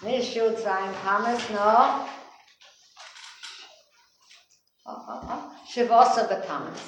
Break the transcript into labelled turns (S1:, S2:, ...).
S1: Nicht schuld sein, kann es noch. Oh, oh, oh. Schewasser betanzt.